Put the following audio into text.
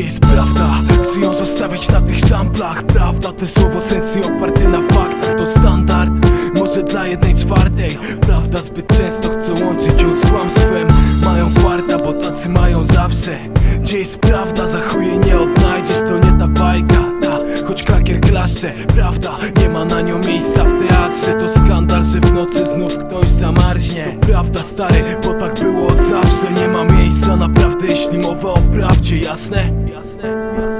jest prawda. Chcę ją zostawić na tych samplach. Prawda to słowo sensy oparte na faktach. To standard, może dla jednej czwartej. Prawda zbyt często chce łączyć ją z kłamstwem. Mają farta, bo tacy mają zawsze. Gdzie jest prawda, za chuje nie odnajdziesz. To nie ta bajka, ta Choć klakier klaszcze, prawda Nie ma na nią miejsca w teatrze. To skandal, że w nocy znów ktoś zamarznie. To prawda stary, bo tak było od zawsze. Nie ma miejsca naprawdę, jeśli mowa o prawdzie, jasne? Jasne?